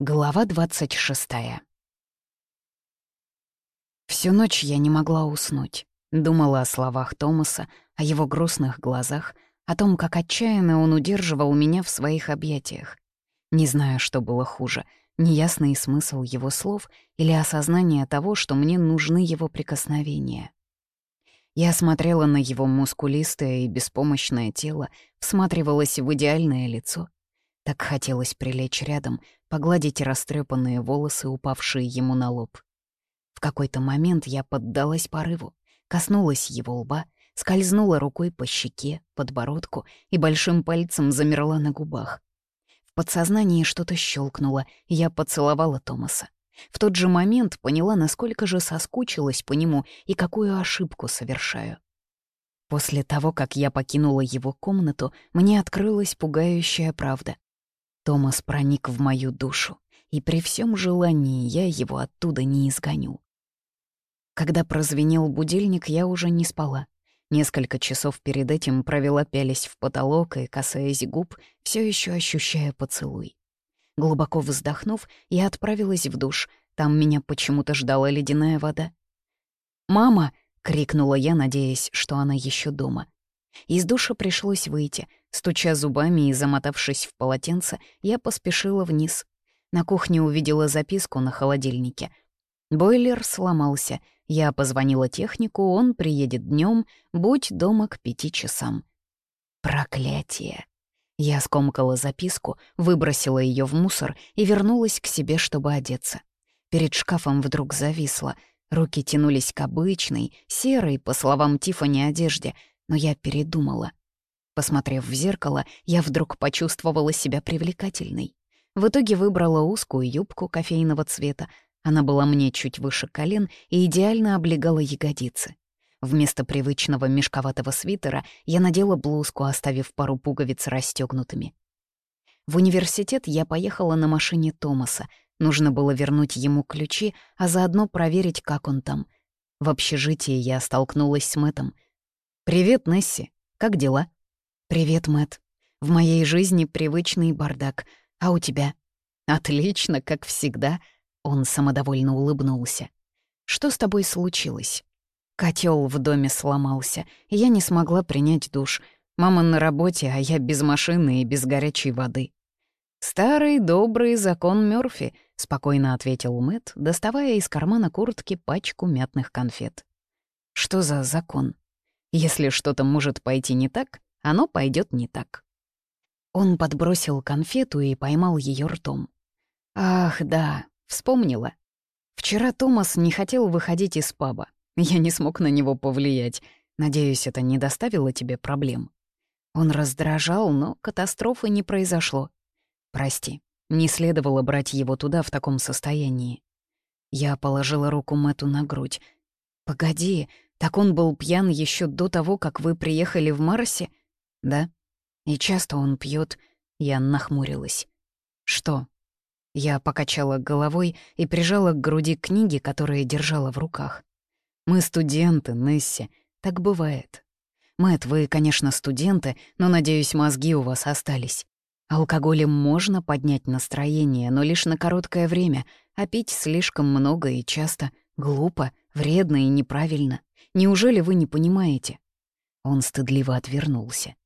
Глава 26 Всю ночь я не могла уснуть. Думала о словах Томаса, о его грустных глазах, о том, как отчаянно он удерживал меня в своих объятиях. Не знаю, что было хуже — неясный смысл его слов или осознание того, что мне нужны его прикосновения. Я смотрела на его мускулистое и беспомощное тело, всматривалась в идеальное лицо. Так хотелось прилечь рядом, погладить растрепанные волосы, упавшие ему на лоб. В какой-то момент я поддалась порыву, коснулась его лба, скользнула рукой по щеке, подбородку и большим пальцем замерла на губах. В подсознании что-то щелкнуло, я поцеловала Томаса. В тот же момент поняла, насколько же соскучилась по нему и какую ошибку совершаю. После того, как я покинула его комнату, мне открылась пугающая правда. Томас проник в мою душу, и при всем желании я его оттуда не изгоню. Когда прозвенел будильник, я уже не спала. Несколько часов перед этим провела пялись в потолок и, касаясь губ, все еще ощущая поцелуй. Глубоко вздохнув, я отправилась в душ. Там меня почему-то ждала ледяная вода. «Мама!» — крикнула я, надеясь, что она еще дома. Из душа пришлось выйти. Стуча зубами и замотавшись в полотенце, я поспешила вниз. На кухне увидела записку на холодильнике. Бойлер сломался. Я позвонила технику, он приедет днем, будь дома к пяти часам. Проклятие! Я скомкала записку, выбросила ее в мусор и вернулась к себе, чтобы одеться. Перед шкафом вдруг зависла. Руки тянулись к обычной, серой, по словам Тифани, одежде — но я передумала. Посмотрев в зеркало, я вдруг почувствовала себя привлекательной. В итоге выбрала узкую юбку кофейного цвета. Она была мне чуть выше колен и идеально облегала ягодицы. Вместо привычного мешковатого свитера я надела блузку, оставив пару пуговиц расстегнутыми. В университет я поехала на машине Томаса. Нужно было вернуть ему ключи, а заодно проверить, как он там. В общежитии я столкнулась с Мэтом. «Привет, Несси. Как дела?» «Привет, Мэт. В моей жизни привычный бардак. А у тебя?» «Отлично, как всегда», — он самодовольно улыбнулся. «Что с тобой случилось?» Котел в доме сломался, и я не смогла принять душ. Мама на работе, а я без машины и без горячей воды. «Старый добрый закон Мёрфи», — спокойно ответил Мэт, доставая из кармана куртки пачку мятных конфет. «Что за закон?» Если что-то может пойти не так, оно пойдет не так. Он подбросил конфету и поймал ее ртом. «Ах, да, вспомнила. Вчера Томас не хотел выходить из паба. Я не смог на него повлиять. Надеюсь, это не доставило тебе проблем». Он раздражал, но катастрофы не произошло. «Прости, не следовало брать его туда в таком состоянии». Я положила руку Мэту на грудь. «Погоди, так он был пьян еще до того, как вы приехали в Марсе? Да. И часто он пьет. Я нахмурилась. Что? Я покачала головой и прижала к груди книги, которые держала в руках. Мы студенты, Несси. Так бывает. Мэт, вы, конечно, студенты, но, надеюсь, мозги у вас остались. Алкоголем можно поднять настроение, но лишь на короткое время, а пить слишком много и часто глупо, вредно и неправильно. Неужели вы не понимаете?» Он стыдливо отвернулся.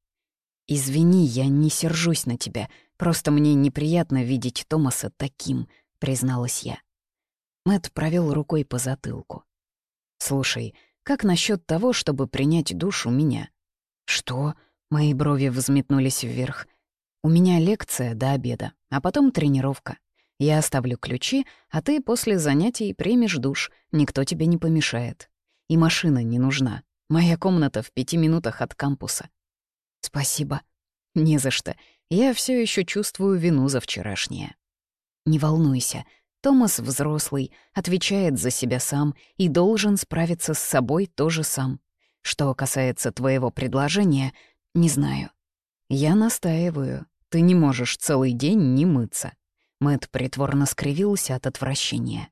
«Извини, я не сержусь на тебя. Просто мне неприятно видеть Томаса таким», — призналась я. Мэт провел рукой по затылку. «Слушай, как насчет того, чтобы принять душ у меня?» «Что?» — мои брови взметнулись вверх. «У меня лекция до обеда, а потом тренировка. Я оставлю ключи, а ты после занятий примешь душ, никто тебе не помешает. И машина не нужна. Моя комната в пяти минутах от кампуса. Спасибо. Не за что. Я все еще чувствую вину за вчерашнее. Не волнуйся. Томас взрослый, отвечает за себя сам и должен справиться с собой тоже сам. Что касается твоего предложения, не знаю. Я настаиваю. Ты не можешь целый день не мыться. Мэт притворно скривился от отвращения.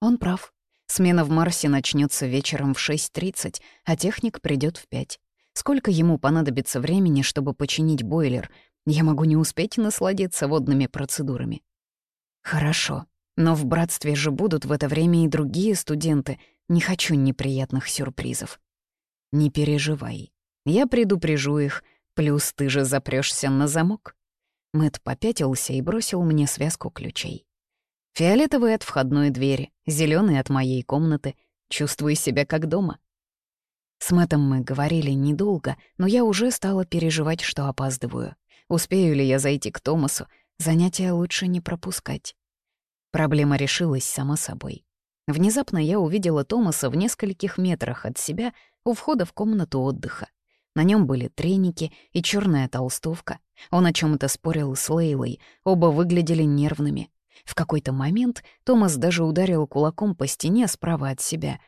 Он прав. Смена в Марсе начнется вечером в 6.30, а техник придет в 5. Сколько ему понадобится времени, чтобы починить бойлер? Я могу не успеть насладиться водными процедурами. «Хорошо, но в братстве же будут в это время и другие студенты. Не хочу неприятных сюрпризов». «Не переживай. Я предупрежу их, плюс ты же запрешься на замок». Мэт попятился и бросил мне связку ключей. Фиолетовый от входной двери, зеленый от моей комнаты. Чувствую себя как дома. С Мэттом мы говорили недолго, но я уже стала переживать, что опаздываю. Успею ли я зайти к Томасу? Занятия лучше не пропускать. Проблема решилась сама собой. Внезапно я увидела Томаса в нескольких метрах от себя у входа в комнату отдыха. На нем были треники и черная толстовка. Он о чем то спорил с Лейлой, оба выглядели нервными. В какой-то момент Томас даже ударил кулаком по стене справа от себя.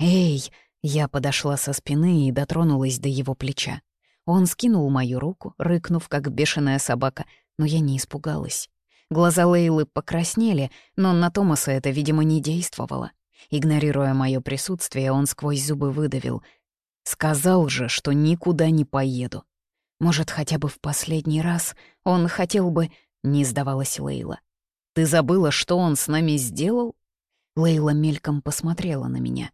«Эй!» Я подошла со спины и дотронулась до его плеча. Он скинул мою руку, рыкнув, как бешеная собака, но я не испугалась. Глаза Лейлы покраснели, но на Томаса это, видимо, не действовало. Игнорируя мое присутствие, он сквозь зубы выдавил. «Сказал же, что никуда не поеду. Может, хотя бы в последний раз он хотел бы...» — не сдавалась Лейла. «Ты забыла, что он с нами сделал?» Лейла мельком посмотрела на меня.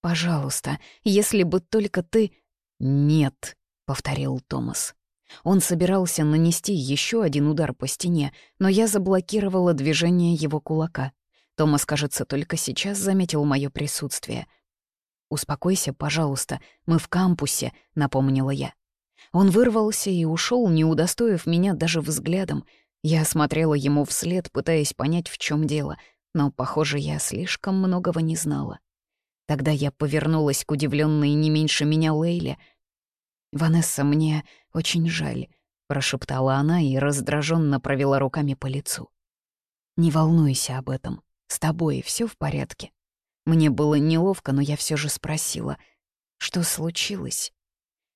«Пожалуйста, если бы только ты...» «Нет», — повторил Томас. Он собирался нанести еще один удар по стене, но я заблокировала движение его кулака. Томас, кажется, только сейчас заметил мое присутствие. «Успокойся, пожалуйста, мы в кампусе», — напомнила я. Он вырвался и ушел, не удостоив меня даже взглядом. Я смотрела ему вслед, пытаясь понять, в чем дело, но, похоже, я слишком многого не знала. Тогда я повернулась к удивленной не меньше меня Лейле. «Ванесса, мне очень жаль», — прошептала она и раздраженно провела руками по лицу. «Не волнуйся об этом. С тобой все в порядке». Мне было неловко, но я все же спросила, что случилось.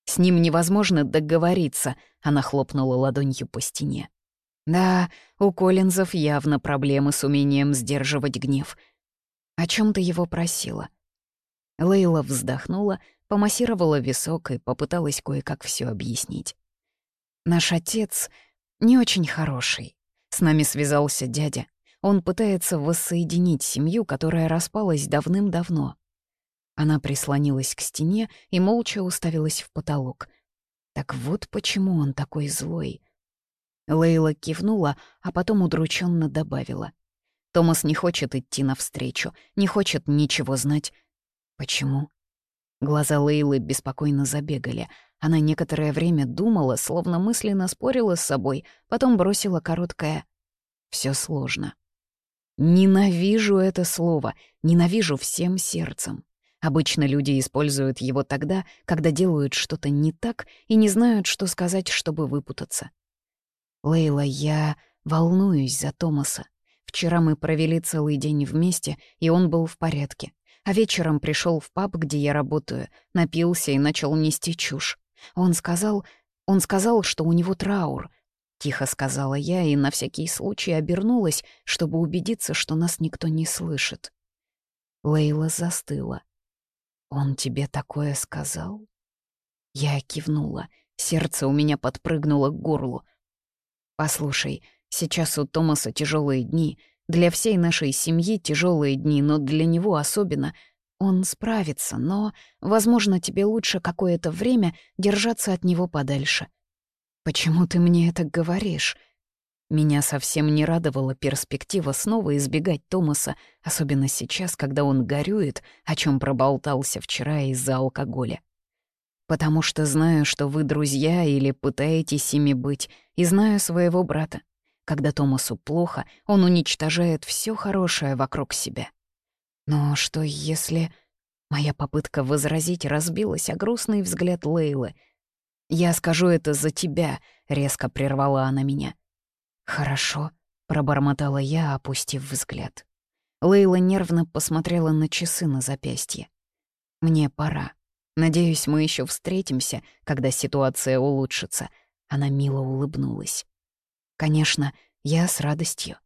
«С ним невозможно договориться», — она хлопнула ладонью по стене. «Да, у Коллинзов явно проблемы с умением сдерживать гнев. О чем ты его просила?» Лейла вздохнула, помассировала висок и попыталась кое-как все объяснить. «Наш отец не очень хороший. С нами связался дядя. Он пытается воссоединить семью, которая распалась давным-давно». Она прислонилась к стене и молча уставилась в потолок. Так вот почему он такой злой. Лейла кивнула, а потом удрученно добавила. Томас не хочет идти навстречу, не хочет ничего знать, Почему? Глаза Лейлы беспокойно забегали. Она некоторое время думала, словно мысленно спорила с собой, потом бросила короткое «Всё сложно». Ненавижу это слово, ненавижу всем сердцем. Обычно люди используют его тогда, когда делают что-то не так и не знают, что сказать, чтобы выпутаться. Лейла, я волнуюсь за Томаса. Вчера мы провели целый день вместе, и он был в порядке а вечером пришел в паб, где я работаю, напился и начал нести чушь. Он сказал... Он сказал, что у него траур. Тихо сказала я и на всякий случай обернулась, чтобы убедиться, что нас никто не слышит. Лейла застыла. «Он тебе такое сказал?» Я кивнула. Сердце у меня подпрыгнуло к горлу. «Послушай, сейчас у Томаса тяжелые дни, для всей нашей семьи тяжелые дни, но для него особенно. Он справится, но, возможно, тебе лучше какое-то время держаться от него подальше. Почему ты мне это говоришь? Меня совсем не радовала перспектива снова избегать Томаса, особенно сейчас, когда он горюет, о чем проболтался вчера из-за алкоголя. Потому что знаю, что вы друзья или пытаетесь ими быть, и знаю своего брата. Когда Томасу плохо, он уничтожает все хорошее вокруг себя. Но что если... Моя попытка возразить разбилась о грустный взгляд Лейлы. «Я скажу это за тебя», — резко прервала она меня. «Хорошо», — пробормотала я, опустив взгляд. Лейла нервно посмотрела на часы на запястье. «Мне пора. Надеюсь, мы еще встретимся, когда ситуация улучшится». Она мило улыбнулась. Конечно, я с радостью.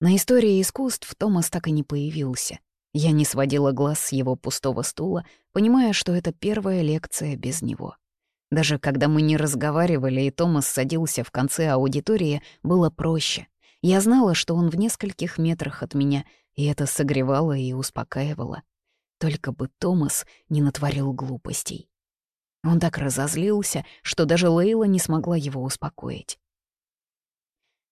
На истории искусств Томас так и не появился. Я не сводила глаз с его пустого стула, понимая, что это первая лекция без него. Даже когда мы не разговаривали, и Томас садился в конце аудитории, было проще. Я знала, что он в нескольких метрах от меня, и это согревало и успокаивало. Только бы Томас не натворил глупостей. Он так разозлился, что даже Лейла не смогла его успокоить.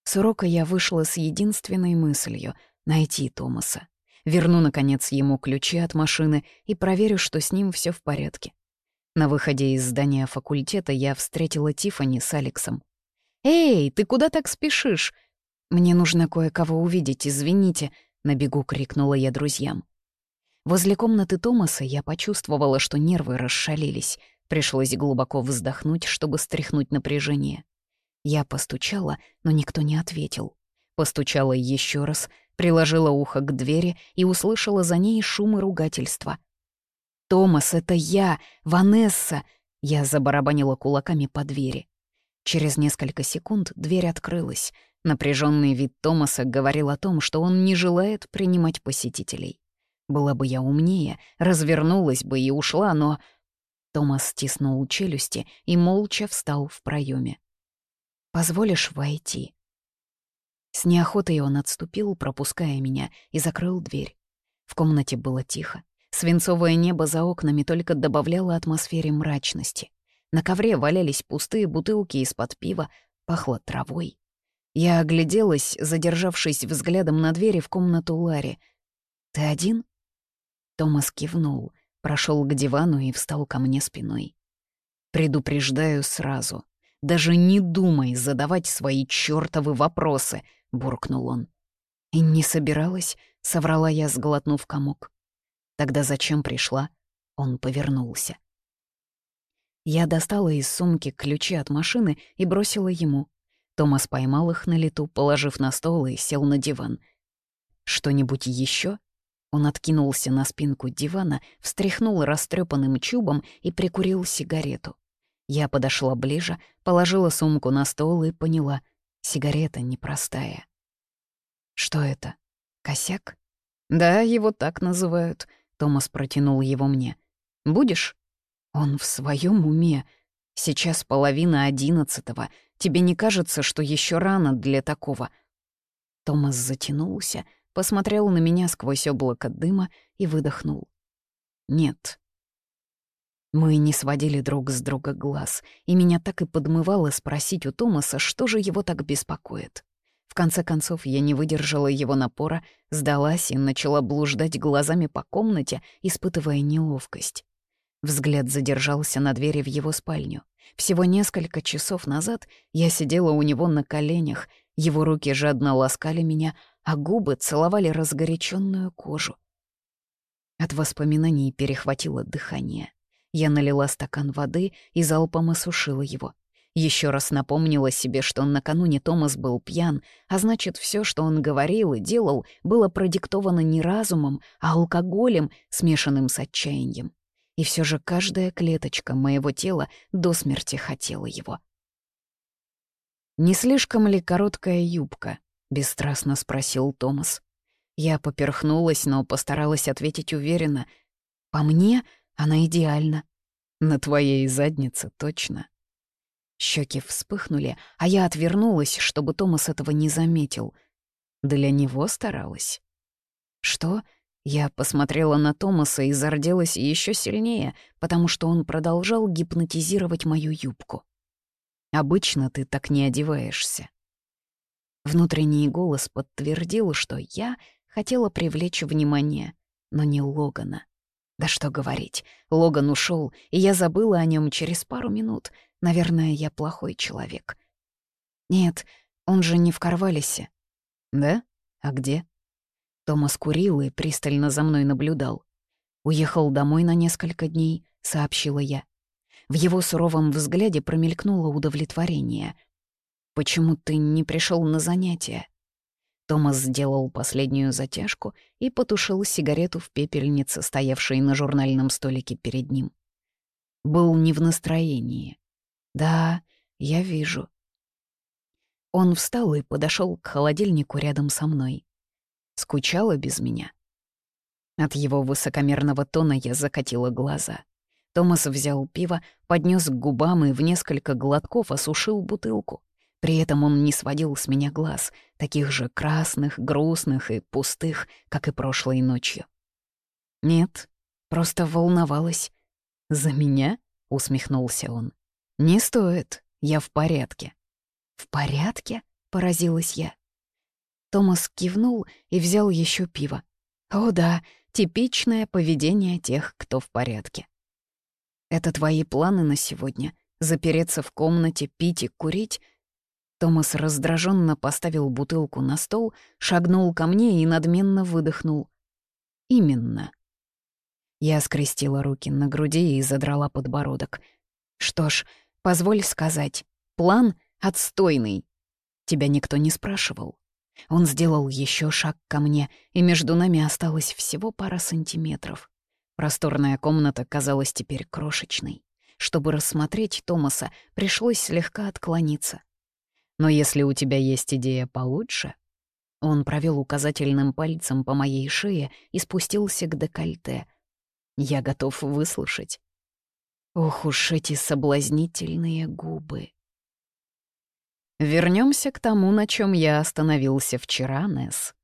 С урока я вышла с единственной мыслью — найти Томаса. Верну, наконец, ему ключи от машины и проверю, что с ним все в порядке. На выходе из здания факультета я встретила Тифани с Алексом. «Эй, ты куда так спешишь?» «Мне нужно кое-кого увидеть, извините», — на бегу крикнула я друзьям. Возле комнаты Томаса я почувствовала, что нервы расшалились. Пришлось глубоко вздохнуть, чтобы стряхнуть напряжение. Я постучала, но никто не ответил. Постучала еще раз, приложила ухо к двери и услышала за ней шум и ругательства. «Томас, это я, Ванесса!» Я забарабанила кулаками по двери. Через несколько секунд дверь открылась. Напряженный вид Томаса говорил о том, что он не желает принимать посетителей. Была бы я умнее, развернулась бы и ушла, но... Томас стиснул челюсти и молча встал в проеме. «Позволишь войти?» С неохотой он отступил, пропуская меня, и закрыл дверь. В комнате было тихо. Свинцовое небо за окнами только добавляло атмосфере мрачности. На ковре валялись пустые бутылки из-под пива, пахло травой. Я огляделась, задержавшись взглядом на двери в комнату Ларри. «Ты один?» Томас кивнул, прошел к дивану и встал ко мне спиной. «Предупреждаю сразу. Даже не думай задавать свои чёртовы вопросы», — буркнул он. «И не собиралась», — соврала я, сглотнув комок. «Тогда зачем пришла?» Он повернулся. Я достала из сумки ключи от машины и бросила ему. Томас поймал их на лету, положив на стол и сел на диван. «Что-нибудь еще? Он откинулся на спинку дивана, встряхнул растрепанным чубом и прикурил сигарету. Я подошла ближе, положила сумку на стол и поняла — сигарета непростая. «Что это? Косяк?» «Да, его так называют», — Томас протянул его мне. «Будешь?» «Он в своем уме. Сейчас половина одиннадцатого. Тебе не кажется, что еще рано для такого?» Томас затянулся, посмотрел на меня сквозь облако дыма и выдохнул. «Нет, мы не сводили друг с друга глаз, и меня так и подмывало спросить у Томаса, что же его так беспокоит. В конце концов, я не выдержала его напора, сдалась и начала блуждать глазами по комнате, испытывая неловкость. Взгляд задержался на двери в его спальню. Всего несколько часов назад я сидела у него на коленях, его руки жадно ласкали меня, а губы целовали разгоряченную кожу. От воспоминаний перехватило дыхание. Я налила стакан воды и залпом осушила его. Еще раз напомнила себе, что накануне Томас был пьян, а значит, все, что он говорил и делал, было продиктовано не разумом, а алкоголем, смешанным с отчаянием. И все же каждая клеточка моего тела до смерти хотела его. «Не слишком ли короткая юбка?» — бесстрастно спросил Томас. Я поперхнулась, но постаралась ответить уверенно. «По мне она идеальна. На твоей заднице точно. Щеки вспыхнули, а я отвернулась, чтобы Томас этого не заметил. Для него старалась. Что? Я посмотрела на Томаса и зарделась еще сильнее, потому что он продолжал гипнотизировать мою юбку. Обычно ты так не одеваешься. Внутренний голос подтвердил, что я хотела привлечь внимание, но не Логана. Да что говорить, Логан ушел, и я забыла о нем через пару минут. Наверное, я плохой человек. Нет, он же не в Карвалисе. Да? А где? Томас курил и пристально за мной наблюдал. «Уехал домой на несколько дней», — сообщила я. В его суровом взгляде промелькнуло удовлетворение. «Почему ты не пришел на занятия?» Томас сделал последнюю затяжку и потушил сигарету в пепельнице, стоявшей на журнальном столике перед ним. Был не в настроении. «Да, я вижу». Он встал и подошел к холодильнику рядом со мной. Скучала без меня. От его высокомерного тона я закатила глаза. Томас взял пиво, поднес к губам и в несколько глотков осушил бутылку При этом он не сводил с меня глаз, таких же красных, грустных и пустых, как и прошлой ночью. «Нет, просто волновалась». «За меня?» — усмехнулся он. «Не стоит, я в порядке». «В порядке?» — поразилась я. Томас кивнул и взял еще пиво. «О да, типичное поведение тех, кто в порядке». «Это твои планы на сегодня? Запереться в комнате, пить и курить?» Томас раздраженно поставил бутылку на стол, шагнул ко мне и надменно выдохнул. «Именно». Я скрестила руки на груди и задрала подбородок. «Что ж, позволь сказать, план отстойный. Тебя никто не спрашивал». Он сделал еще шаг ко мне, и между нами осталось всего пара сантиметров. Просторная комната казалась теперь крошечной. Чтобы рассмотреть Томаса, пришлось слегка отклониться. Но если у тебя есть идея получше... Он провел указательным пальцем по моей шее и спустился к декольте. Я готов выслушать. Ох уж эти соблазнительные губы. Вернемся к тому, на чем я остановился вчера, Несс.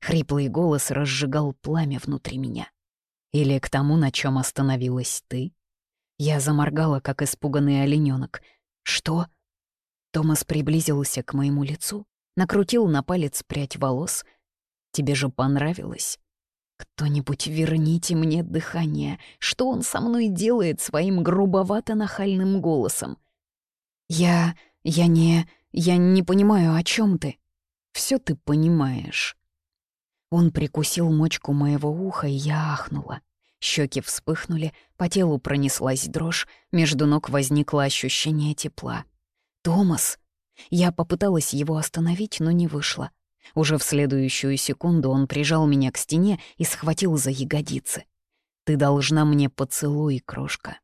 Хриплый голос разжигал пламя внутри меня. Или к тому, на чем остановилась ты? Я заморгала, как испуганный олененок. Что? Томас приблизился к моему лицу, накрутил на палец прядь волос. «Тебе же понравилось?» «Кто-нибудь верните мне дыхание. Что он со мной делает своим грубовато-нахальным голосом?» «Я... я не... я не понимаю, о чем ты?» Все ты понимаешь». Он прикусил мочку моего уха, и я ахнула. Щеки вспыхнули, по телу пронеслась дрожь, между ног возникло ощущение тепла. «Томас!» Я попыталась его остановить, но не вышло. Уже в следующую секунду он прижал меня к стене и схватил за ягодицы. «Ты должна мне поцелуй, крошка».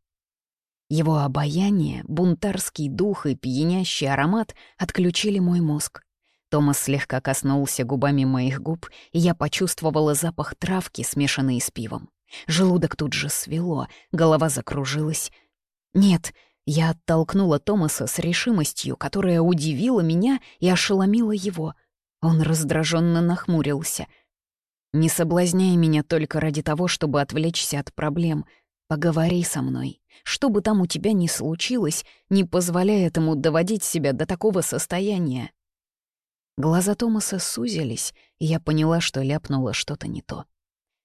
Его обаяние, бунтарский дух и пьянящий аромат отключили мой мозг. Томас слегка коснулся губами моих губ, и я почувствовала запах травки, смешанный с пивом. Желудок тут же свело, голова закружилась. «Нет, я оттолкнула Томаса с решимостью, которая удивила меня и ошеломила его. Он раздраженно нахмурился. «Не соблазняй меня только ради того, чтобы отвлечься от проблем. Поговори со мной. Что бы там у тебя ни случилось, не позволяй этому доводить себя до такого состояния». Глаза Томаса сузились, и я поняла, что ляпнула что-то не то.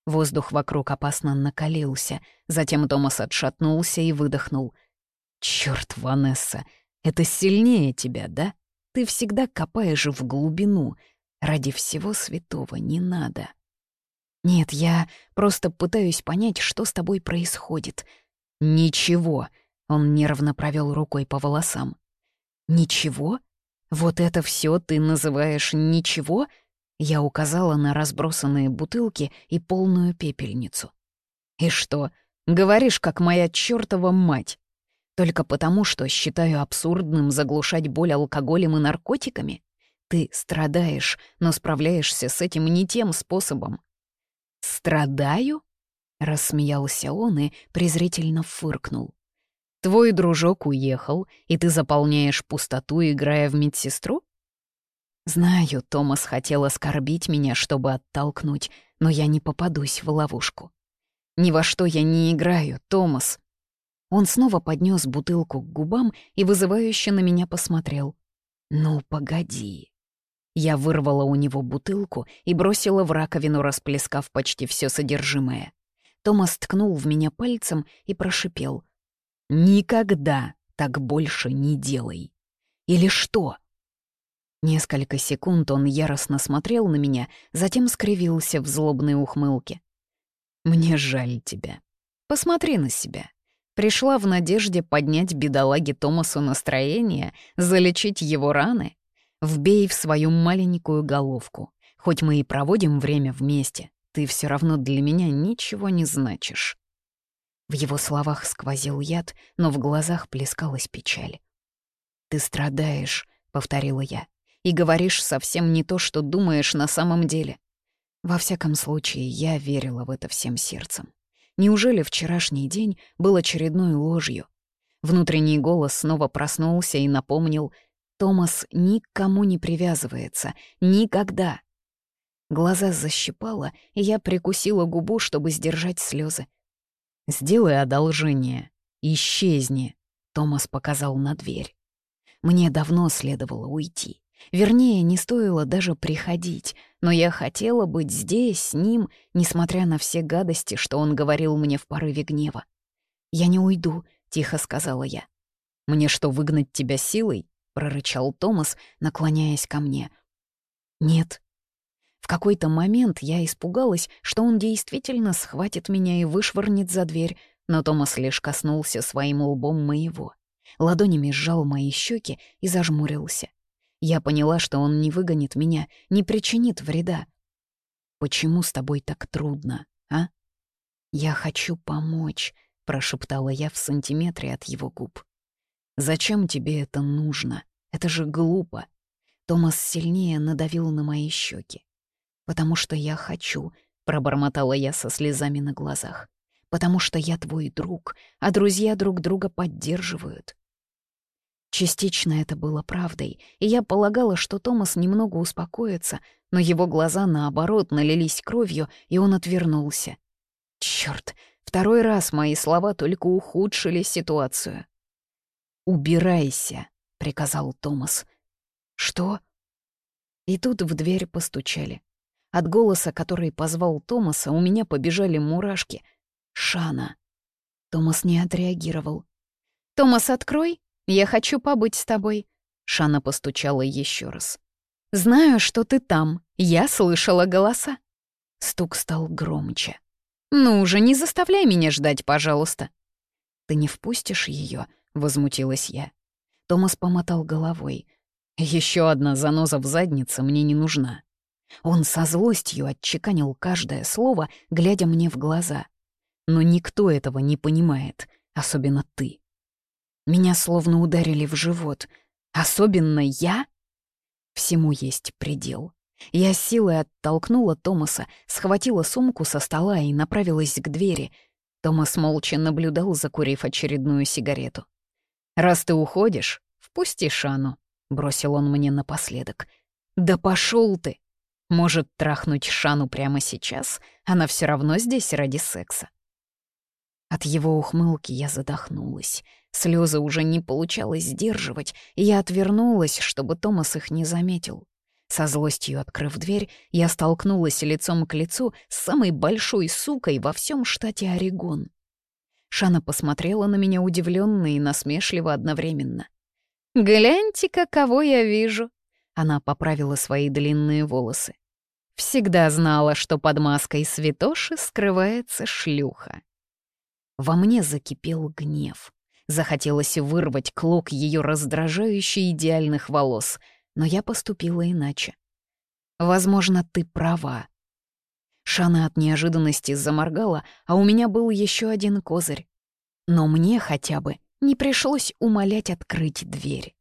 Воздух вокруг опасно накалился, затем Томас отшатнулся и выдохнул — Черт, Ванесса, это сильнее тебя, да? Ты всегда копаешь в глубину. Ради всего святого не надо. Нет, я просто пытаюсь понять, что с тобой происходит. Ничего. Он нервно провел рукой по волосам. Ничего? Вот это все ты называешь ничего? Я указала на разбросанные бутылки и полную пепельницу. И что, говоришь, как моя чёртова мать? Только потому, что считаю абсурдным заглушать боль алкоголем и наркотиками? Ты страдаешь, но справляешься с этим не тем способом. «Страдаю?» — рассмеялся он и презрительно фыркнул. «Твой дружок уехал, и ты заполняешь пустоту, играя в медсестру?» Знаю, Томас хотел оскорбить меня, чтобы оттолкнуть, но я не попадусь в ловушку. Ни во что я не играю, Томас. Он снова поднес бутылку к губам и вызывающе на меня посмотрел. «Ну, погоди». Я вырвала у него бутылку и бросила в раковину, расплескав почти все содержимое. Томас ткнул в меня пальцем и прошипел. «Никогда так больше не делай». «Или что?» Несколько секунд он яростно смотрел на меня, затем скривился в злобной ухмылке. «Мне жаль тебя. Посмотри на себя. Пришла в надежде поднять бедолаге Томасу настроение, залечить его раны. Вбей в свою маленькую головку. Хоть мы и проводим время вместе, ты все равно для меня ничего не значишь. В его словах сквозил яд, но в глазах плескалась печаль. «Ты страдаешь», — повторила я, — «и говоришь совсем не то, что думаешь на самом деле». Во всяком случае, я верила в это всем сердцем. Неужели вчерашний день был очередной ложью? Внутренний голос снова проснулся и напомнил Томас никому не привязывается. Никогда. Глаза защипало, и я прикусила губу, чтобы сдержать слезы. «Сделай одолжение. Исчезни», — Томас показал на дверь. Мне давно следовало уйти. Вернее, не стоило даже приходить, но я хотела быть здесь, с ним, несмотря на все гадости, что он говорил мне в порыве гнева. «Я не уйду», — тихо сказала я. «Мне что, выгнать тебя силой?» — прорычал Томас, наклоняясь ко мне. «Нет». В какой-то момент я испугалась, что он действительно схватит меня и вышвырнет за дверь, но Томас лишь коснулся своим лбом моего. Ладонями сжал мои щеки и зажмурился. Я поняла, что он не выгонит меня, не причинит вреда. «Почему с тобой так трудно, а?» «Я хочу помочь», — прошептала я в сантиметре от его губ. «Зачем тебе это нужно? Это же глупо». Томас сильнее надавил на мои щеки. «Потому что я хочу», — пробормотала я со слезами на глазах. «Потому что я твой друг, а друзья друг друга поддерживают». Частично это было правдой, и я полагала, что Томас немного успокоится, но его глаза, наоборот, налились кровью, и он отвернулся. Черт, второй раз мои слова только ухудшили ситуацию. «Убирайся», — приказал Томас. «Что?» И тут в дверь постучали. От голоса, который позвал Томаса, у меня побежали мурашки. «Шана». Томас не отреагировал. «Томас, открой!» Я хочу побыть с тобой». Шана постучала еще раз. «Знаю, что ты там. Я слышала голоса». Стук стал громче. «Ну уже не заставляй меня ждать, пожалуйста». «Ты не впустишь ее? возмутилась я. Томас помотал головой. Еще одна заноза в заднице мне не нужна». Он со злостью отчеканил каждое слово, глядя мне в глаза. «Но никто этого не понимает, особенно ты». Меня словно ударили в живот. Особенно я? Всему есть предел. Я силой оттолкнула Томаса, схватила сумку со стола и направилась к двери. Томас молча наблюдал, закурив очередную сигарету. «Раз ты уходишь, впусти Шану», — бросил он мне напоследок. «Да пошел ты! Может, трахнуть Шану прямо сейчас? Она все равно здесь ради секса». От его ухмылки я задохнулась. Слезы уже не получалось сдерживать, и я отвернулась, чтобы Томас их не заметил. Со злостью открыв дверь, я столкнулась лицом к лицу с самой большой сукой во всем штате Орегон. Шана посмотрела на меня удивленно и насмешливо одновременно. «Гляньте-ка, кого я вижу!» Она поправила свои длинные волосы. «Всегда знала, что под маской святоши скрывается шлюха». Во мне закипел гнев. Захотелось вырвать клок ее раздражающей идеальных волос, но я поступила иначе. «Возможно, ты права». Шана от неожиданности заморгала, а у меня был еще один козырь. Но мне хотя бы не пришлось умолять открыть дверь.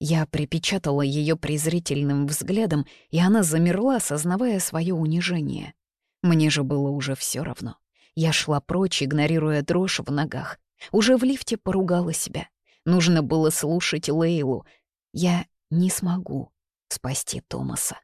Я припечатала ее презрительным взглядом, и она замерла, осознавая свое унижение. Мне же было уже все равно. Я шла прочь, игнорируя дрожь в ногах. Уже в лифте поругала себя. Нужно было слушать Лейлу. Я не смогу спасти Томаса.